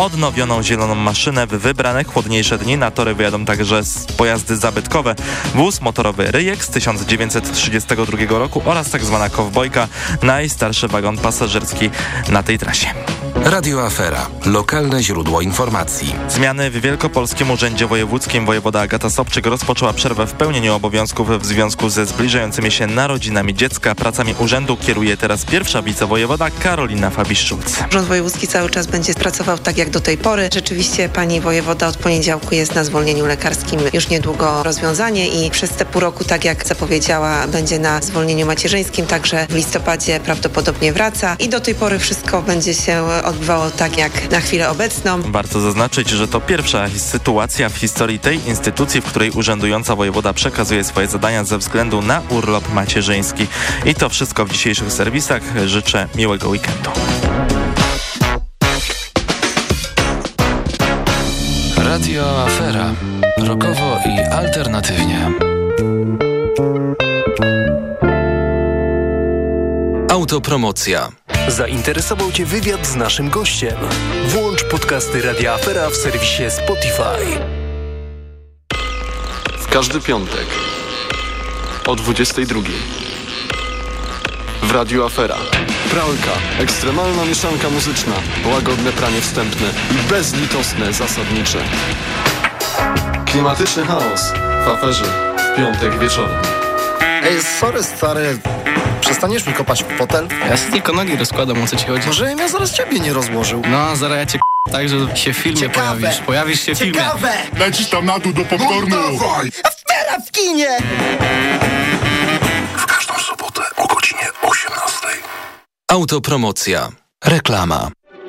odnowioną zieloną maszynę w wybrane chłodniejsze dni. Na tory wyjadą także pojazdy zabytkowe. Wóz motorowy Ryjek z 1932 roku oraz tak zwana kowbojka, najstarszy wagon pasażerski na tej trasie. Radio Afera. Lokalne źródło informacji. Zmiany w Wielkopolskim Urzędzie Wojewódzkim wojewoda Agata Sobczyk rozpoczęła przerwę w pełnieniu obowiązków w związku ze zbliżającymi się narodzinami dziecka. Pracami urzędu kieruje teraz pierwsza wicewojewoda Karolina Fabiszczulc. Urząd Wojewódzki cały czas będzie pracował tak jak do tej pory. Rzeczywiście pani wojewoda od poniedziałku jest na zwolnieniu lekarskim. Już niedługo rozwiązanie i przez te pół roku, tak jak zapowiedziała, będzie na zwolnieniu macierzyńskim. Także w listopadzie prawdopodobnie wraca i do tej pory wszystko będzie się odbywało tak jak na chwilę obecną. Warto zaznaczyć, że to pierwsza sytuacja w historii tej instytucji, w której urzędująca wojewoda przekazuje swoje zadania ze względu na urlop macierzyński. I to wszystko w dzisiejszych serwisach. Życzę miłego weekendu. Radio Afera. Rokowo i alternatywnie. Autopromocja. Zainteresował Cię wywiad z naszym gościem? Włącz podcasty Radia Afera w serwisie Spotify. W każdy piątek o 22 w Radiu Afera. Pralka, ekstremalna mieszanka muzyczna, łagodne pranie wstępne i bezlitosne zasadnicze. Klimatyczny chaos w aferze w piątek wieczorem. Ej, sorry stary, przestaniesz mi kopać w fotel? Ja sobie tylko nogi rozkładam, o co ci chodzi. Może ja zaraz ciebie nie rozłożył. No, zaraz ja cię k- tak, że się w filmie Ciekawe. pojawisz. Pojawisz się w filmie. Ciekawe! Lecisz tam na dół do popcornu. Afera w kinie! W każdą sobotę o godzinie 18. Autopromocja. Reklama.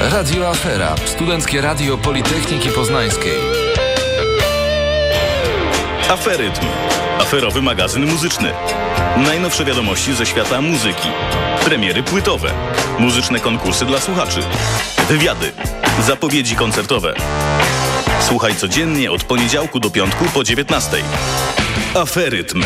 Radio Afera. Studenckie Radio Politechniki Poznańskiej. Aferytm. Aferowy magazyn muzyczny. Najnowsze wiadomości ze świata muzyki. Premiery płytowe. Muzyczne konkursy dla słuchaczy. Wywiady. Zapowiedzi koncertowe. Słuchaj codziennie od poniedziałku do piątku po 19. Aferytm.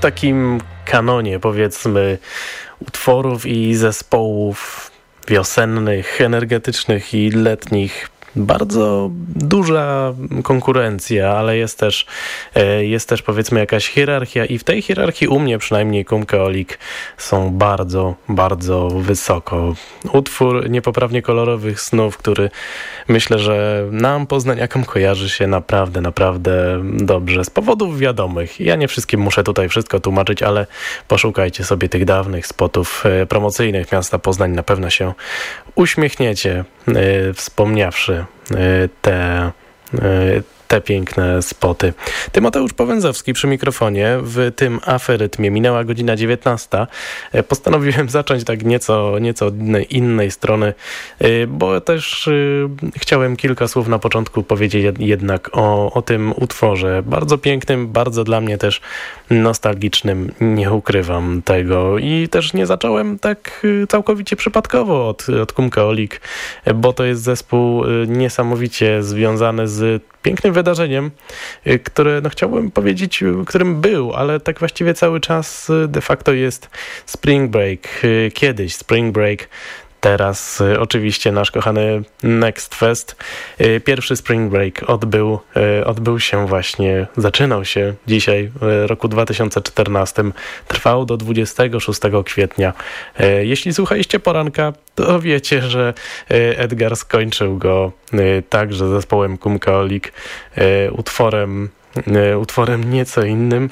Takim kanonie, powiedzmy, utworów i zespołów wiosennych, energetycznych i letnich. Bardzo duża konkurencja, ale jest też, jest też powiedzmy jakaś hierarchia i w tej hierarchii u mnie przynajmniej Kumkeolik są bardzo, bardzo wysoko. Utwór niepoprawnie kolorowych snów, który myślę, że nam poznaniakom kojarzy się naprawdę, naprawdę dobrze. Z powodów wiadomych. Ja nie wszystkim muszę tutaj wszystko tłumaczyć, ale poszukajcie sobie tych dawnych spotów e, promocyjnych miasta Poznań. Na pewno się uśmiechniecie, e, wspomniawszy te te piękne spoty. Tymoteusz Powęzowski przy mikrofonie w tym aferytmie. Minęła godzina 19. E, postanowiłem zacząć tak nieco, nieco od innej, innej strony, e, bo też e, chciałem kilka słów na początku powiedzieć jednak o, o tym utworze. Bardzo pięknym, bardzo dla mnie też nostalgicznym. Nie ukrywam tego. I też nie zacząłem tak całkowicie przypadkowo od, od Kumka Olik, bo to jest zespół niesamowicie związany z pięknym wydarzeniem, y, które no chciałbym powiedzieć, y, którym był, ale tak właściwie cały czas y, de facto jest Spring Break. Kiedyś Spring Break Teraz y, oczywiście nasz kochany Next Fest. Y, pierwszy Spring Break odbył, y, odbył się właśnie, zaczynał się dzisiaj, w roku 2014. Trwał do 26 kwietnia. Jeśli słuchaliście poranka, to wiecie, że Edgar skończył go także zespołem Kumkaolik, utworem, utworem nieco innym,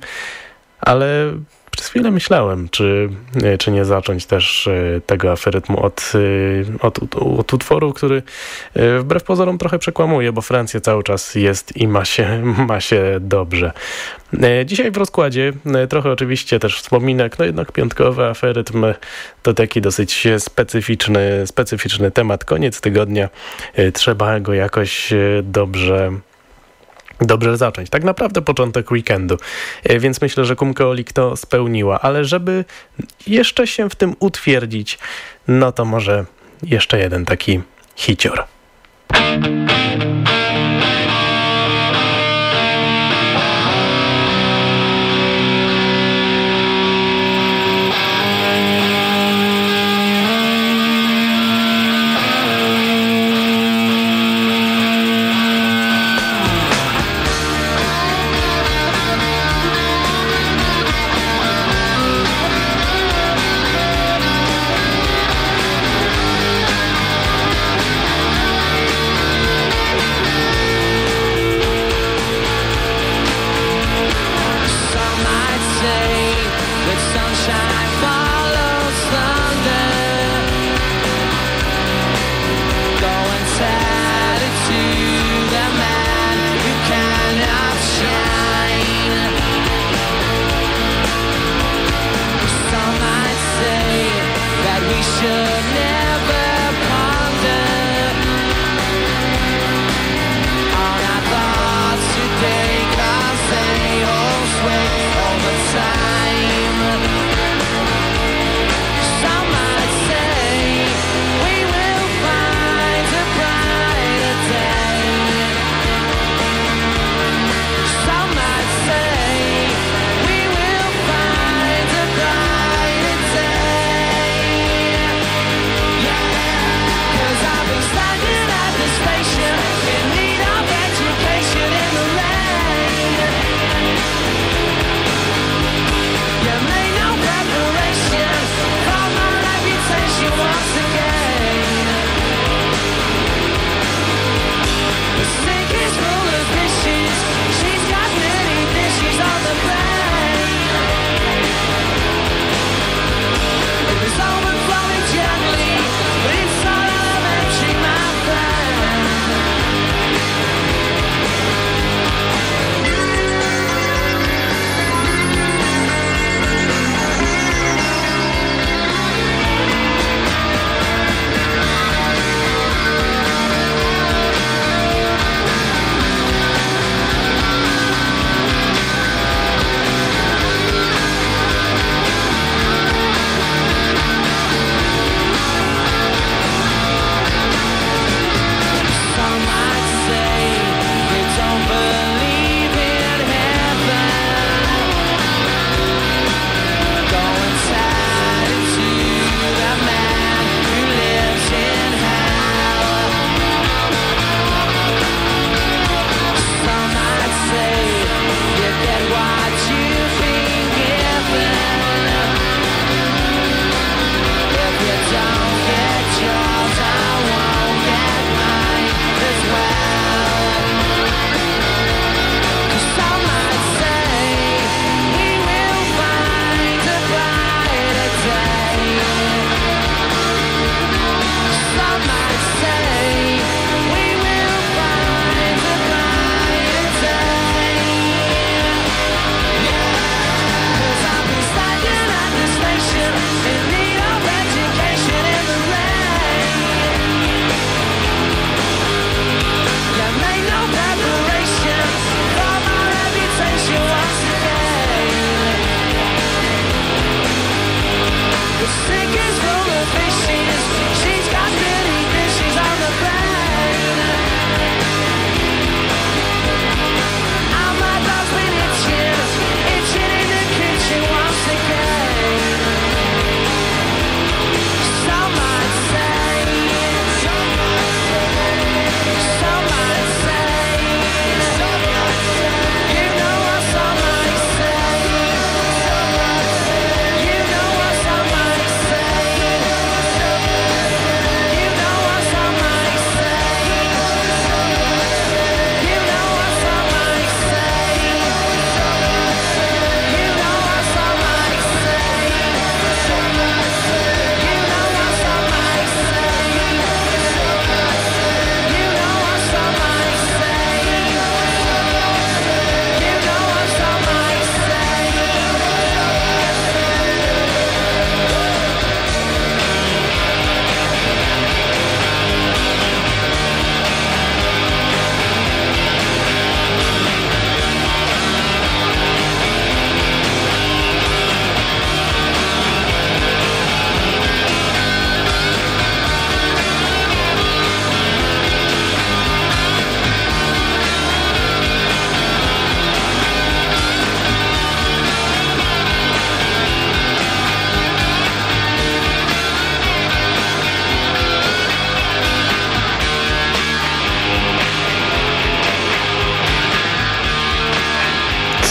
ale przez chwilę myślałem, czy, e, czy nie zacząć też e, tego aferytmu od, e, od, od utworu, który wbrew pozorom trochę przekłamuje, bo Francja cały czas jest i ma się, ma się dobrze. Dzisiaj w rozkładzie trochę oczywiście też wspominek, no jednak piątkowy aferytm to taki dosyć specyficzny, specyficzny temat. Koniec tygodnia, trzeba go jakoś dobrze dobrze zacząć. Tak naprawdę początek weekendu, e, więc myślę, że Kumkeolik to spełniła, ale żeby jeszcze się w tym utwierdzić, no to może jeszcze jeden taki hicior.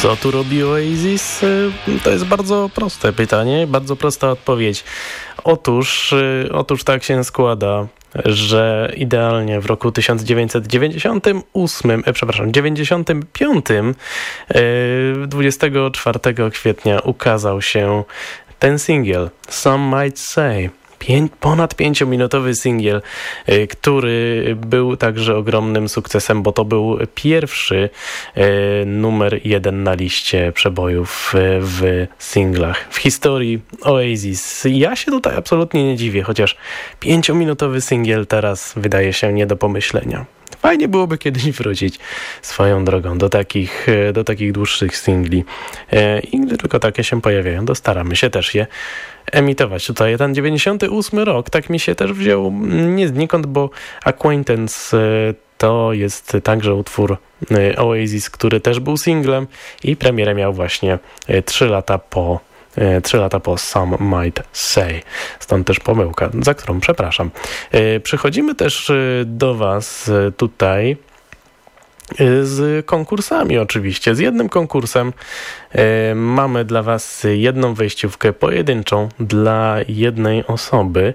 Co tu robi Oasis? Y, to jest bardzo proste pytanie, bardzo prosta odpowiedź. Otóż, y, otóż tak się składa, że idealnie w roku 1998, e, przepraszam, 95, 24 e, kwietnia ukazał się ten singiel, Some Might Say ponad pięciominutowy singiel, y, który był także ogromnym sukcesem, bo to był pierwszy y, numer jeden na liście przebojów y, w singlach w historii Oasis. Ja się tutaj absolutnie nie dziwię, chociaż pięciominutowy singiel teraz wydaje się nie do pomyślenia. Fajnie byłoby kiedyś wrócić swoją drogą do takich, do takich dłuższych singli. I gdy tylko takie się pojawiają, to staramy się też je emitować. Tutaj ten 98 rok, tak mi się też wziął nie znikąd, bo Acquaintance e, to jest także utwór e, Oasis, który też był singlem i premierę miał właśnie 3 e, lata po 3 lata po Some Might Say. Stąd też pomyłka, za którą przepraszam. Przechodzimy też do Was tutaj z konkursami oczywiście. Z jednym konkursem e, mamy dla Was jedną wejściówkę pojedynczą dla jednej osoby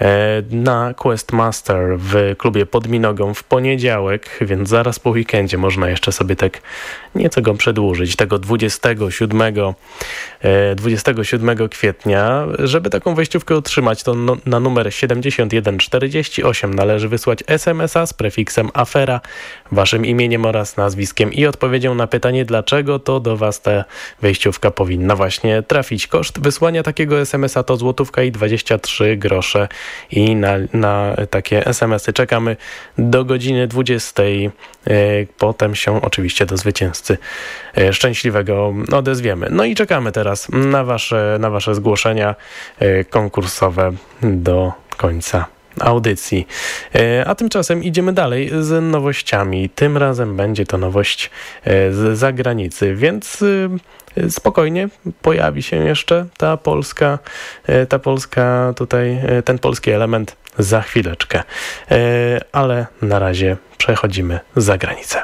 e, na Questmaster w klubie Podminogą w poniedziałek, więc zaraz po weekendzie można jeszcze sobie tak nieco go przedłużyć, tego 27, e, 27 kwietnia. Żeby taką wejściówkę otrzymać, to no, na numer 7148 należy wysłać SMS-a z prefiksem afera, Waszym imieniem oraz nazwiskiem i odpowiedzią na pytanie, dlaczego to do Was ta wejściówka powinna właśnie trafić. Koszt wysłania takiego SMS-a to złotówka i 23 grosze i na, na takie SMS-y czekamy do godziny 20. E, potem się oczywiście do zwycięzcy e, szczęśliwego odezwiemy. No i czekamy teraz na Wasze, na wasze zgłoszenia e, konkursowe do końca audycji. A tymczasem idziemy dalej z nowościami. Tym razem będzie to nowość z zagranicy, więc spokojnie pojawi się jeszcze ta polska, ta polska tutaj, ten polski element za chwileczkę. Ale na razie przechodzimy za granicę.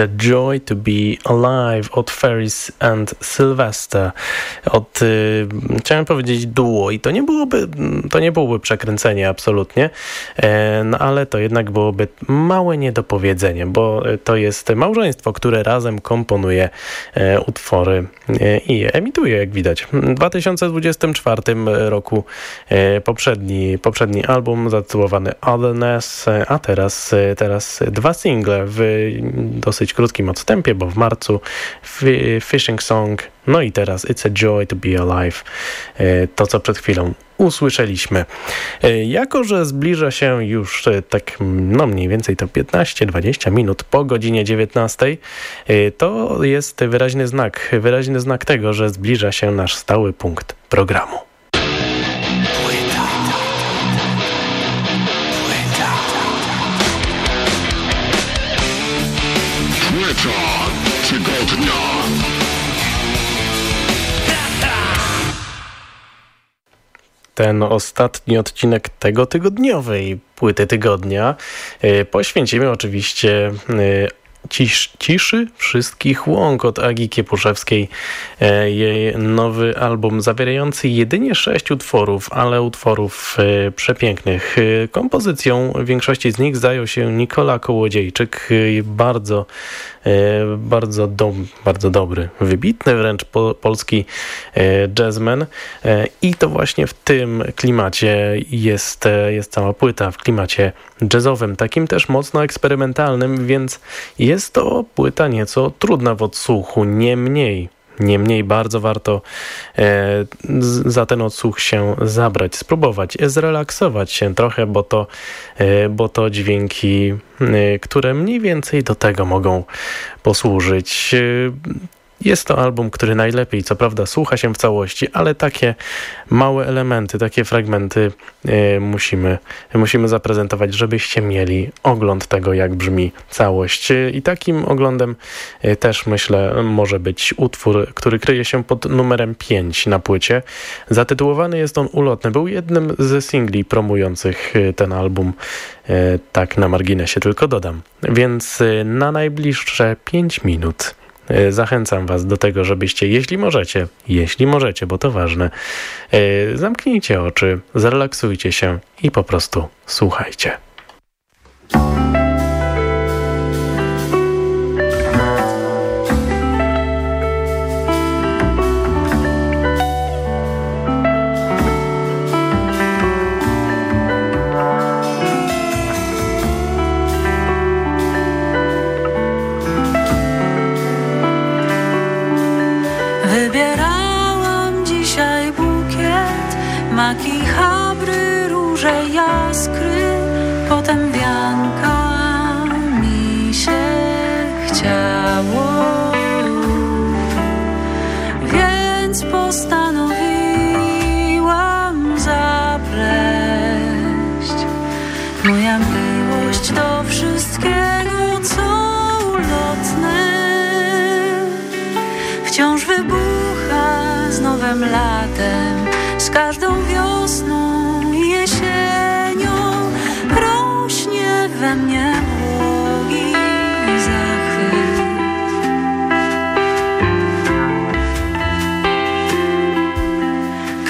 A Joy to Be Alive od Ferris and Sylvester. Od, y, chciałem powiedzieć duo i to nie byłoby, to nie byłoby przekręcenie absolutnie, e, no ale to jednak byłoby małe niedopowiedzenie, bo to jest małżeństwo, które razem komponuje e, utwory e, i emituje, jak widać. W 2024 roku poprzedni, poprzedni album zatytułowany Otherness, a teraz, teraz dwa single w dosyć krótkim odstępie, bo w marcu Fishing Song, no i teraz It's a Joy to Be Alive, e, to co przed chwilą usłyszeliśmy. E, jako, że zbliża się już e, tak no mniej więcej to 15-20 minut po godzinie 19, to jest wyraźny znak, wyraźny znak tego, że zbliża się nasz stały punkt programu. Ten ostatni odcinek tego tygodniowej płyty tygodnia y, poświęcimy oczywiście y, Cisz, ciszy wszystkich łąk od Agi Kiepuszewskiej. E, jej nowy album zawierający jedynie sześć utworów, ale utworów e, przepięknych. E, kompozycją większości z nich zajął się Nikola Kołodziejczyk. Bardzo, bardzo, do, bardzo dobry, wybitny wręcz po, polski jazzman. I to właśnie w tym klimacie jest, jest cała płyta, w klimacie jazzowym, takim też mocno eksperymentalnym, więc jest to płyta nieco trudna w odsłuchu, niemniej Niemniej bardzo warto e, za ten odsłuch się zabrać, spróbować, zrelaksować się trochę, bo to, e, bo to dźwięki, e, które mniej więcej do tego mogą posłużyć. Jest to album, który najlepiej, co prawda, słucha się w całości, ale takie małe elementy, takie fragmenty y, musimy, musimy zaprezentować, żebyście mieli ogląd tego, jak brzmi całość. I takim oglądem y, też, myślę, może być utwór, który kryje się pod numerem 5 na płycie. Zatytułowany jest on Ulotny. Był jednym ze singli promujących ten album. Tak na marginesie tylko dodam. Więc na najbliższe 5 minut zachęcam Was do tego, żebyście, jeśli możecie, jeśli możecie, bo to ważne, e, zamknijcie oczy, zrelaksujcie się i po prostu słuchajcie.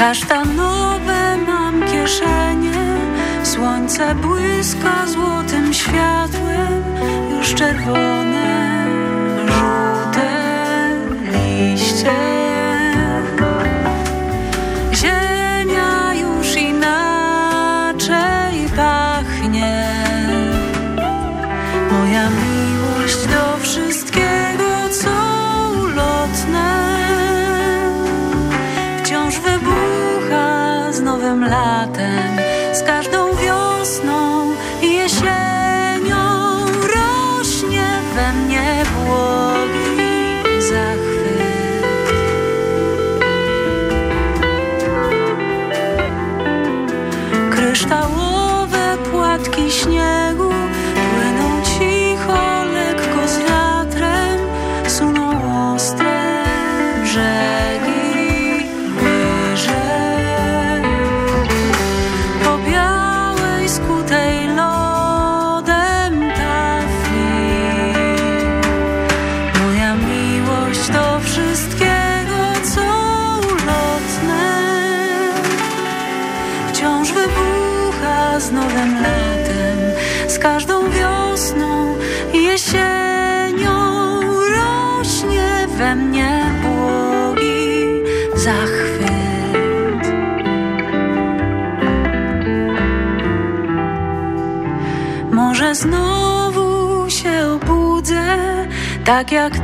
Kasztanowe mam kieszenie, słońce błyska złotym światłem, już czerwone, żółte liście. Yeah.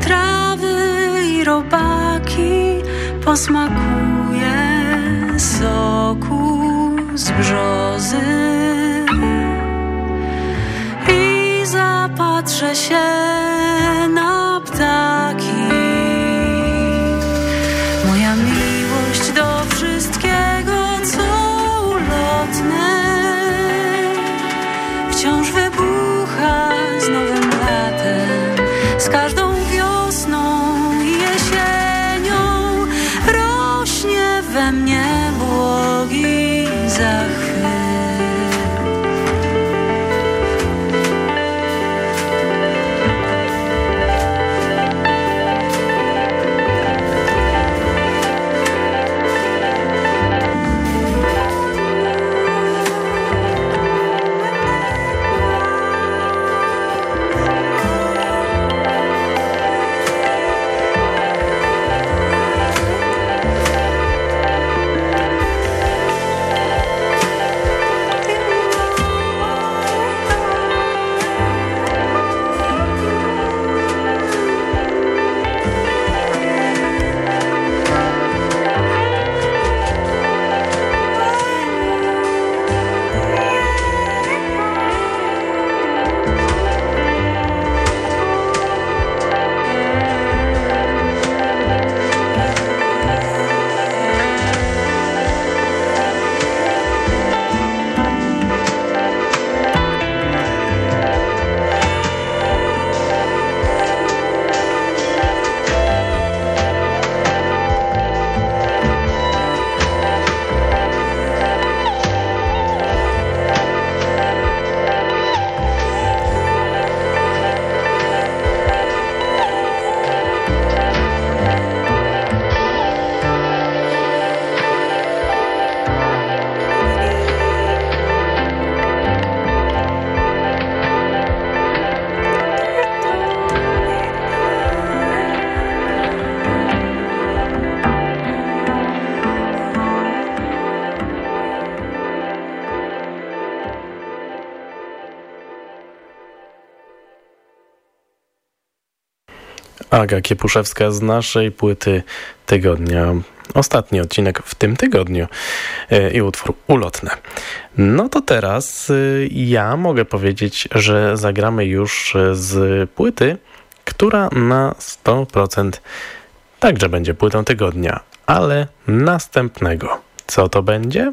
Aga Kiepuszewska z naszej płyty tygodnia. Ostatni odcinek w tym tygodniu e, i utwór ulotne. No to teraz e, ja mogę powiedzieć, że zagramy już e, z płyty, która na 100% także będzie płytą tygodnia, ale następnego. Co to będzie?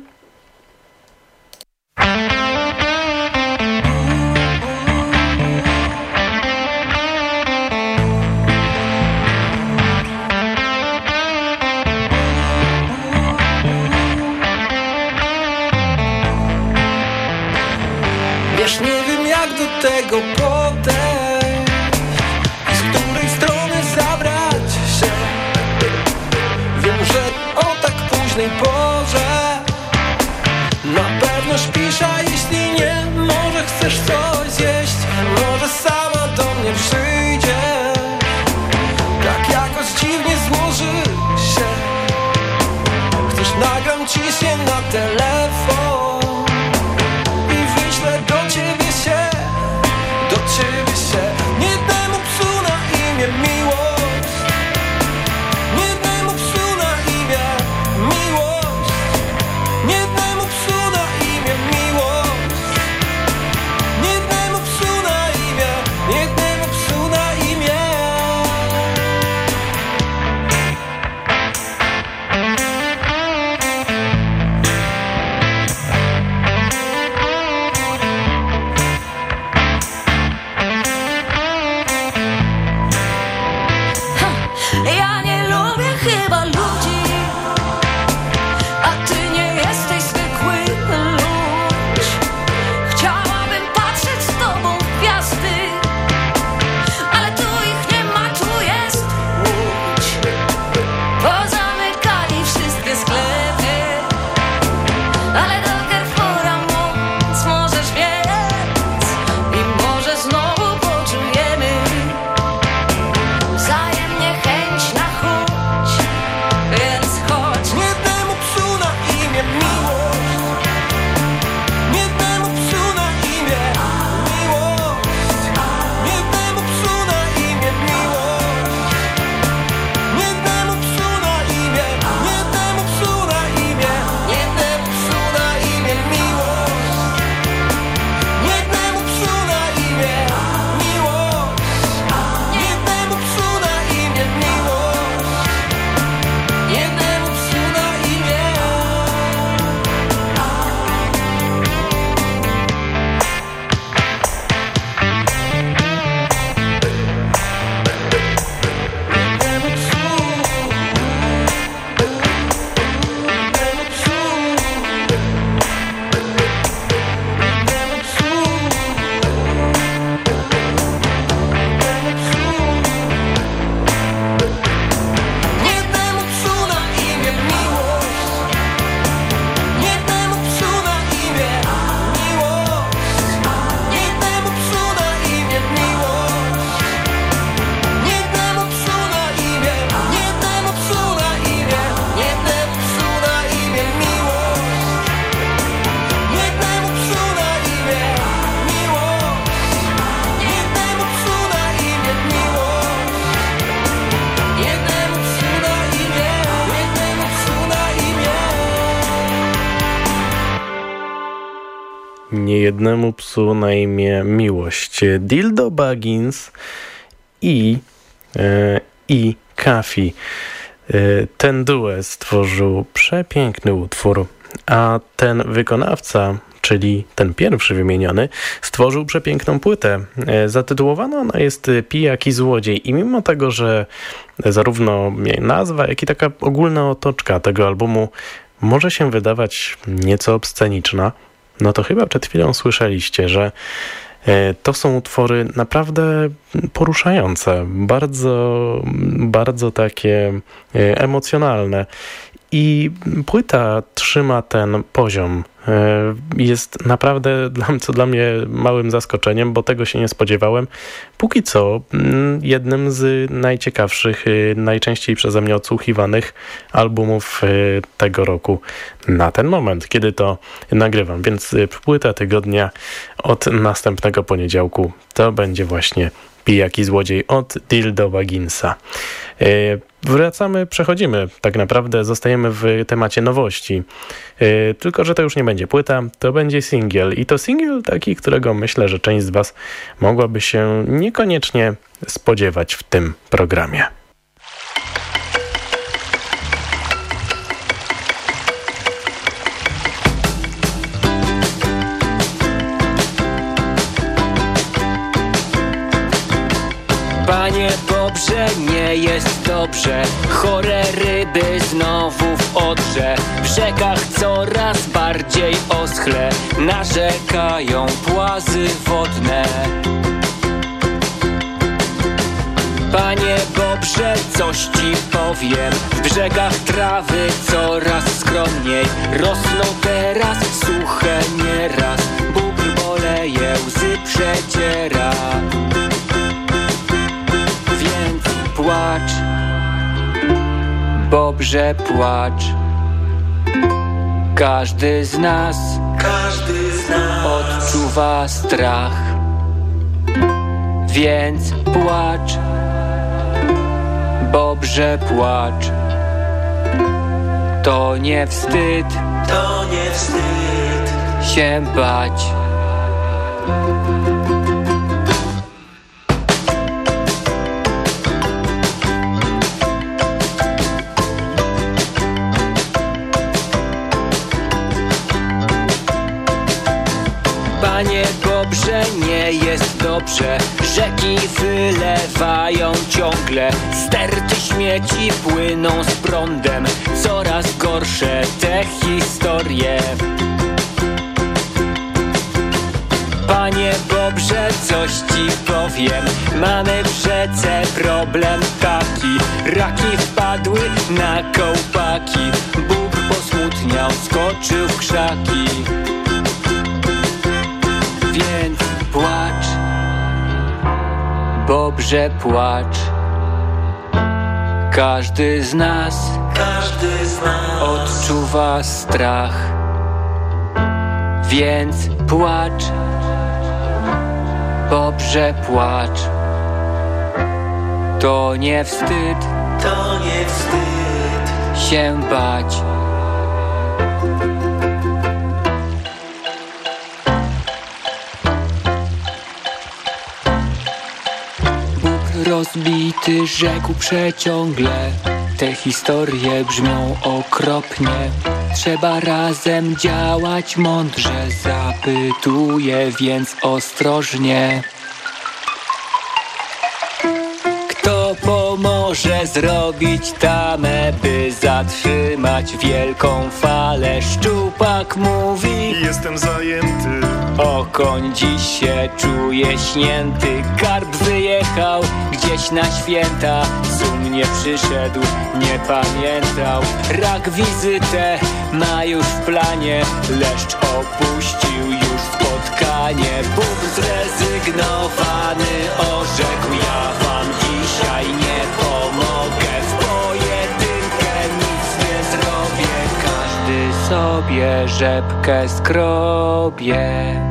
Niejednemu psu na imię Miłość. Dildo Baggins i, e, i Kafi. E, ten duet stworzył przepiękny utwór, a ten wykonawca czyli ten pierwszy wymieniony, stworzył przepiękną płytę. E, zatytułowana ona jest Pijak i Złodziej i mimo tego, że zarówno nazwa, jak i taka ogólna otoczka tego albumu może się wydawać nieco obsceniczna, no to chyba przed chwilą słyszeliście, że e, to są utwory naprawdę poruszające, bardzo, bardzo takie e, emocjonalne. I płyta trzyma ten poziom. E, jest naprawdę, co dla mnie, małym zaskoczeniem, bo tego się nie spodziewałem. Póki co, mm, jednym z najciekawszych, e, najczęściej przeze mnie odsłuchiwanych albumów e, tego roku na ten moment, kiedy to nagrywam. Więc płyta tygodnia od następnego poniedziałku to będzie właśnie Pijaki Złodziej od Dildo Bagginsa. Wracamy, przechodzimy tak naprawdę, zostajemy w temacie nowości. Yy, tylko, że to już nie będzie płyta, to będzie singiel. I to singiel taki, którego myślę, że część z Was mogłaby się niekoniecznie spodziewać w tym programie. Panie Bobrze, nie jest dobrze. Chore ryby znowu w odrze. W rzekach coraz bardziej oschle. Narzekają płazy wodne. Panie Bobrze, coś ci powiem. W brzegach trawy coraz skromniej. Rosną teraz suche nieraz. Bóbr boleje, łzy przeciera Bobrze płacz. Każdy z nas Każdy z nas Odczuwa strach. Więc płacz. Bobrze płacz. To nie wstyd To nie wstyd Się bać nie jest dobrze. Rzeki wylewają ciągle. Sterty śmieci płyną z prądem. Coraz gorsze te historie. Panie Bobrze, coś ci powiem. Mamy w rzece problem taki. Raki wpadły na kołpaki. Bóg posmutniał, skoczył w krzaki Bobrze płacz. Każdy z nas Każdy z nas Odczuwa strach. Więc płacz. Bobrze płacz. To nie wstyd To nie wstyd Się bać rozbity rzekł przeciągle. Te historie brzmią okropnie. Trzeba razem działać mądrze Zapytuję więc ostrożnie. Kto pomoże zrobić tamę, by zatrzymać wielką falę? Szczupak mówi Jestem zajęty Okoń dziś się czuje śnięty. Karp wyjechał gdzieś na święta. Zum nie przyszedł, nie pamiętał. Rak wizytę ma już w planie. Leszcz opuścił już spotkanie. Bóg zrezygnowany orzekł Ja wam dzisiaj nie pomogę sobie rzepkę skrobie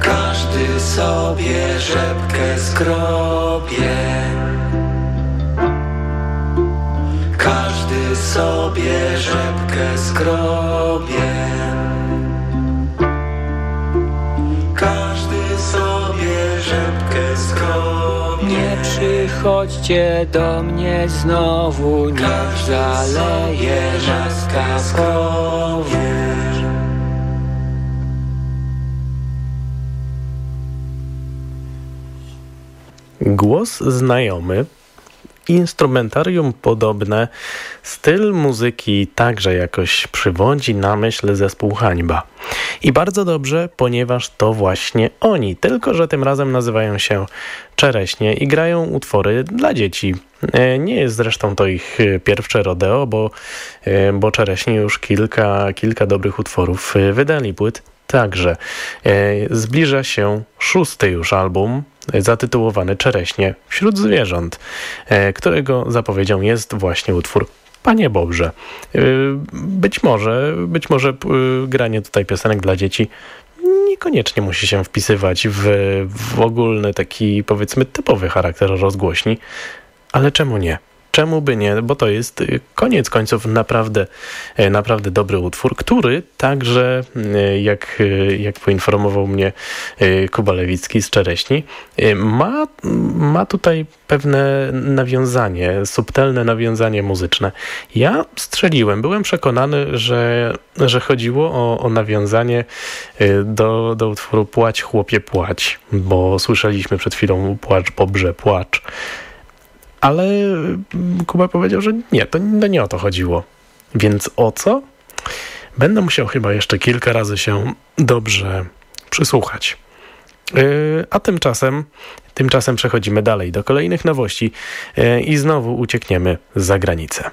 Każdy sobie rzepkę skrobie Każdy sobie rzepkę skrobie Chodźcie do mnie znowu, niech zaleje nas kaskowy. Głos znajomy, instrumentarium podobne, styl muzyki także jakoś przywodzi na myśl zespół Hańba. I bardzo dobrze, ponieważ to właśnie oni, tylko że tym razem nazywają się Czereśnie i grają utwory dla dzieci. E, nie jest zresztą to ich pierwsze rodeo, bo, e, bo Czereśnie już kilka, kilka dobrych utworów e, wydali płyt. Także zbliża się szósty już album zatytułowany Czereśnie wśród zwierząt, którego zapowiedzią jest właśnie utwór Panie Bobrze. Być może, być może granie tutaj piosenek dla dzieci niekoniecznie musi się wpisywać w, w ogólny taki powiedzmy typowy charakter rozgłośni, ale czemu nie? Czemu by nie? Bo to jest y, koniec końców naprawdę, y, naprawdę dobry utwór, który także, y, jak, jak poinformował mnie Kuba Lewicki z Czereśni, ma, ma tutaj pewne nawiązanie, subtelne nawiązanie muzyczne. Ja strzeliłem, byłem przekonany, że, że chodziło o, o nawiązanie do, do utworu Płać chłopie płać, bo słyszeliśmy przed chwilą Płacz Bobrze płacz. Ale Kuba powiedział, że nie, to, to nie o to chodziło. Więc o co? Będę musiał chyba jeszcze kilka razy się dobrze przysłuchać. Yy, a tymczasem, tymczasem przechodzimy dalej do kolejnych nowości yy, i znowu uciekniemy za granicę.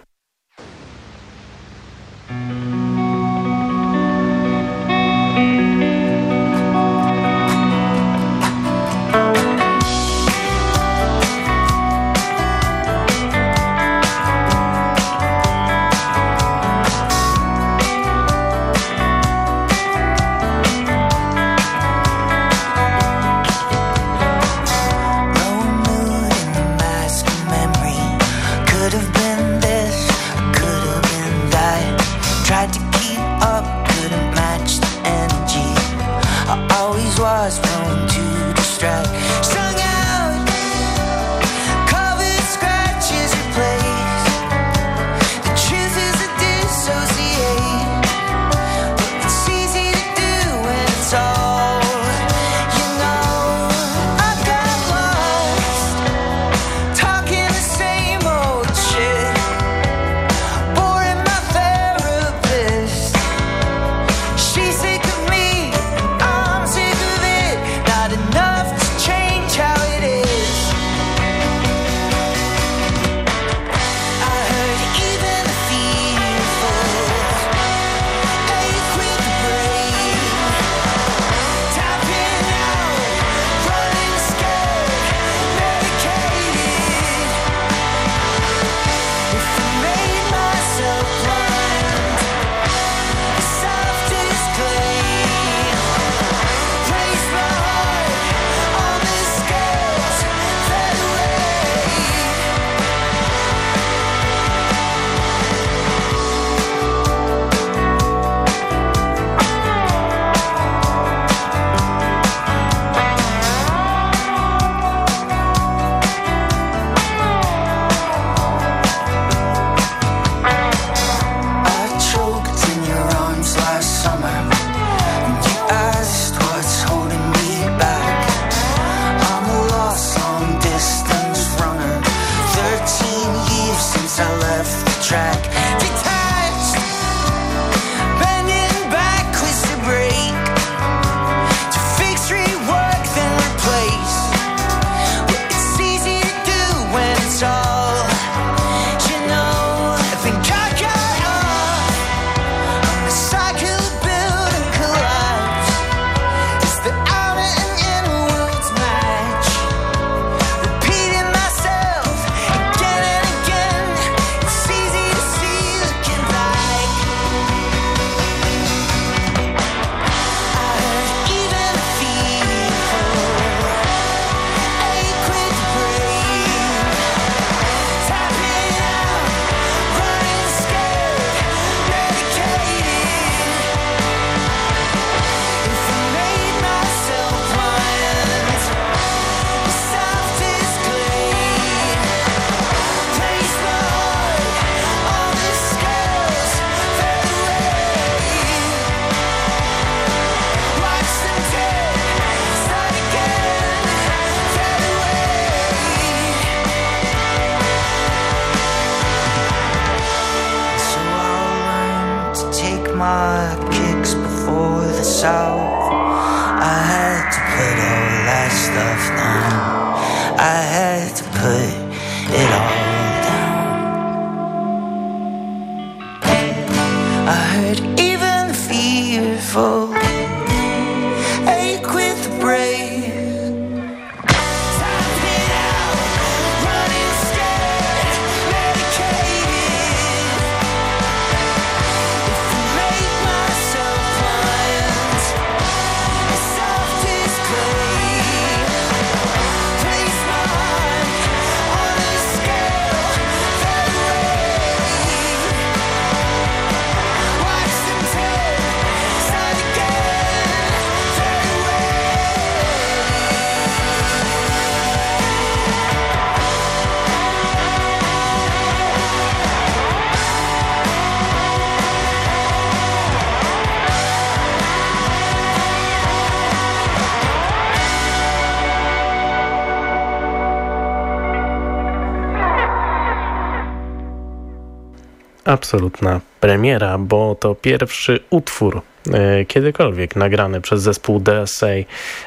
Absolutna premiera, bo to pierwszy utwór e, kiedykolwiek nagrany przez zespół DSA.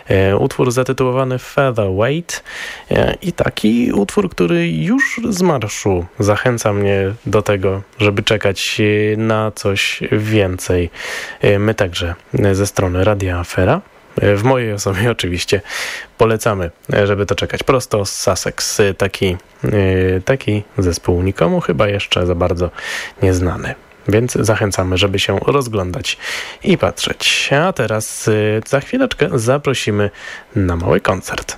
E, utwór zatytułowany Featherweight e, i taki utwór, który już z marszu zachęca mnie do tego, żeby czekać na coś więcej. My także ze strony Radia Afera w mojej osobie oczywiście polecamy, żeby to czekać prosto z Sussex. Taki, taki zespół nikomu chyba jeszcze za bardzo nieznany. Więc zachęcamy, żeby się rozglądać i patrzeć. A teraz za chwileczkę zaprosimy na mały koncert.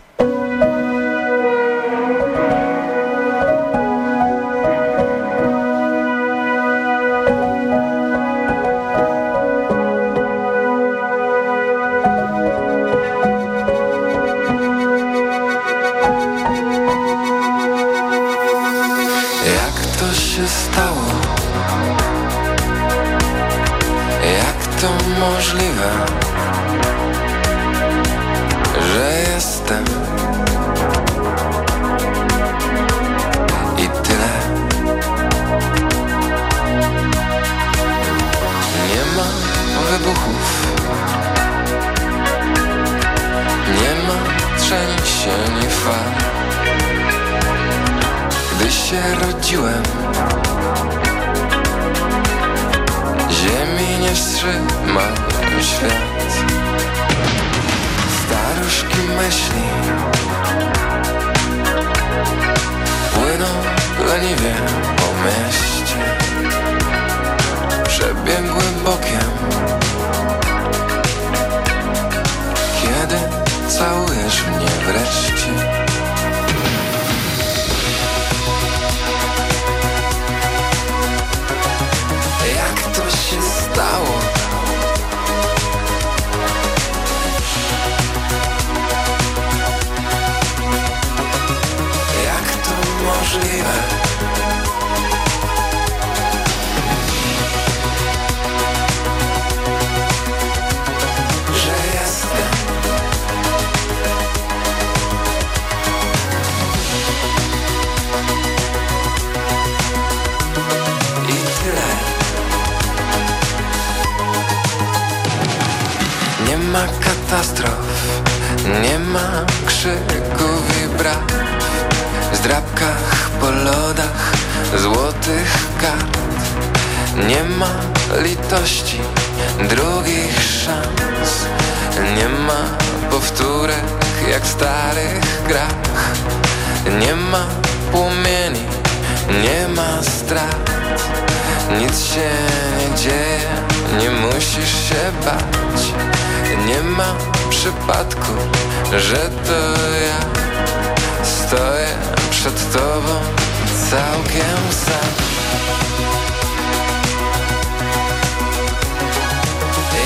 się rodziłem. Ziemi nie wstrzyma świat. Staruszki myśli Płyną leniwie po mieście. Przebiegły katastrof. Nie ma krzyków i brak W zdrabkach po lodach złotych kat Nie ma litości drugich szans. Nie ma powtórek jak w starych grach. Nie ma płomieni, nie ma strat. Nic się nie dzieje, nie musisz się bać. Nie ma przypadku, że to ja Stoję przed tobą całkiem sam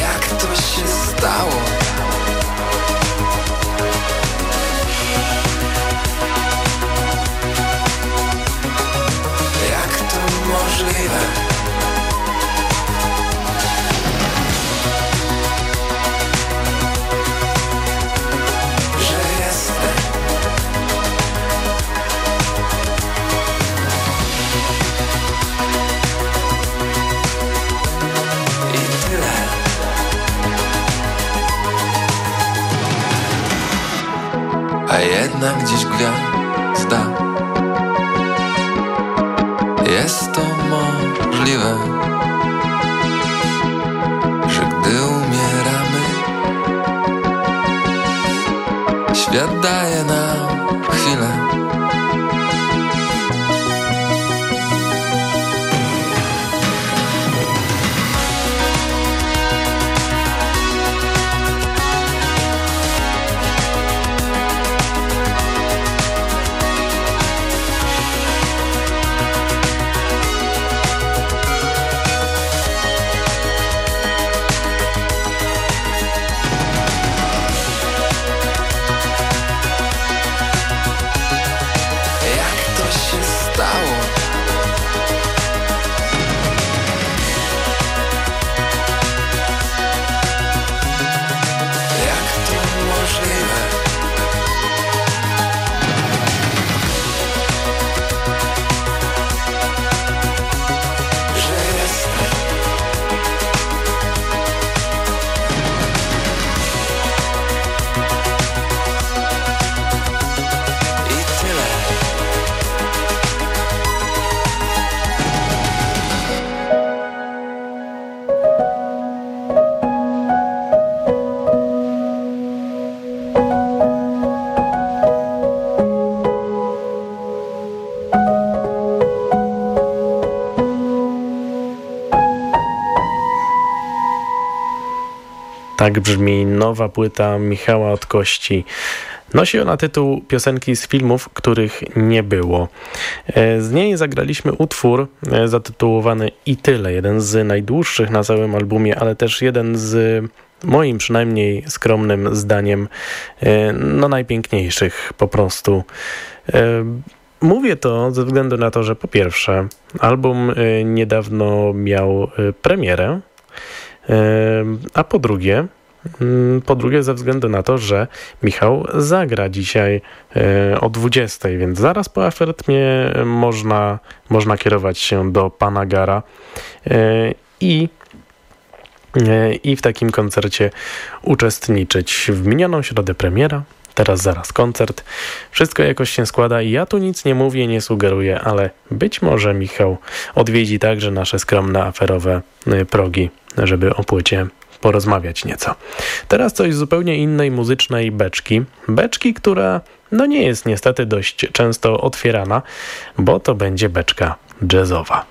Jak to się stało? Tak brzmi nowa płyta Michała od Kości. Nosi ona tytuł piosenki z filmów, których nie było. E, Z niej zagraliśmy utwór e, zatytułowany I tyle, jeden z najdłuższych na całym albumie, ale też jeden z moim przynajmniej skromnym zdaniem e, no najpiękniejszych po prostu. Mówię to ze względu na to, że po pierwsze album niedawno miał premierę, a po drugie Mm, Po drugie, ze względu na to, że Michał zagra dzisiaj e, o 20, więc zaraz po afertmie można, można kierować się do pana Gara e, i, e, i w takim koncercie uczestniczyć. W minioną środę premiera, teraz zaraz koncert. Wszystko jakoś się składa i ja tu nic nie mówię, nie sugeruję, ale być może Michał odwiedzi także nasze skromne aferowe e, progi, żeby o płycie porozmawiać nieco. Teraz coś zupełnie innej muzycznej beczki. Beczki, która no nie jest niestety dość często otwierana, bo to będzie beczka jazzowa.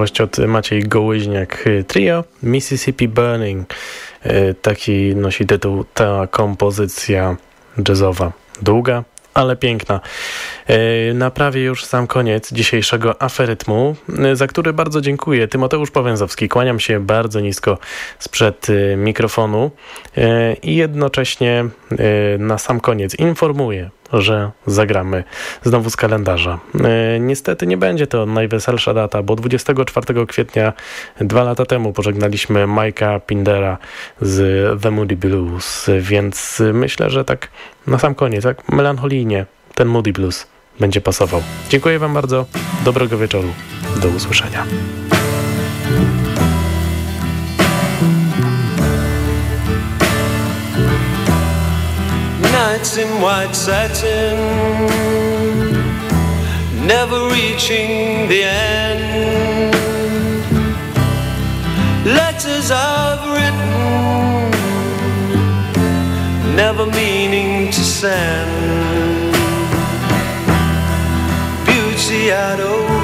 Nowość od Maciej Gołyźniak Trio, Mississippi Burning. Taki nosi tytuł ta kompozycja jazzowa. Długa, ale piękna. E, na prawie już sam koniec dzisiejszego aferytmu, e, za który bardzo dziękuję. Tymoteusz Powęzowski, kłaniam się bardzo nisko sprzed e, mikrofonu i jednocześnie na sam koniec informuję, że zagramy znowu z kalendarza. Niestety nie będzie to najweselsza data, bo 24 kwietnia dwa lata temu pożegnaliśmy Majka Pindera z The Moody Blues, więc myślę, że tak na sam koniec, tak melancholijnie ten Moody Blues będzie pasował. Dziękuję Wam bardzo, dobrego wieczoru, do usłyszenia. Nights in white satin Never reaching the end. Letters I've written Never meaning to send Seattle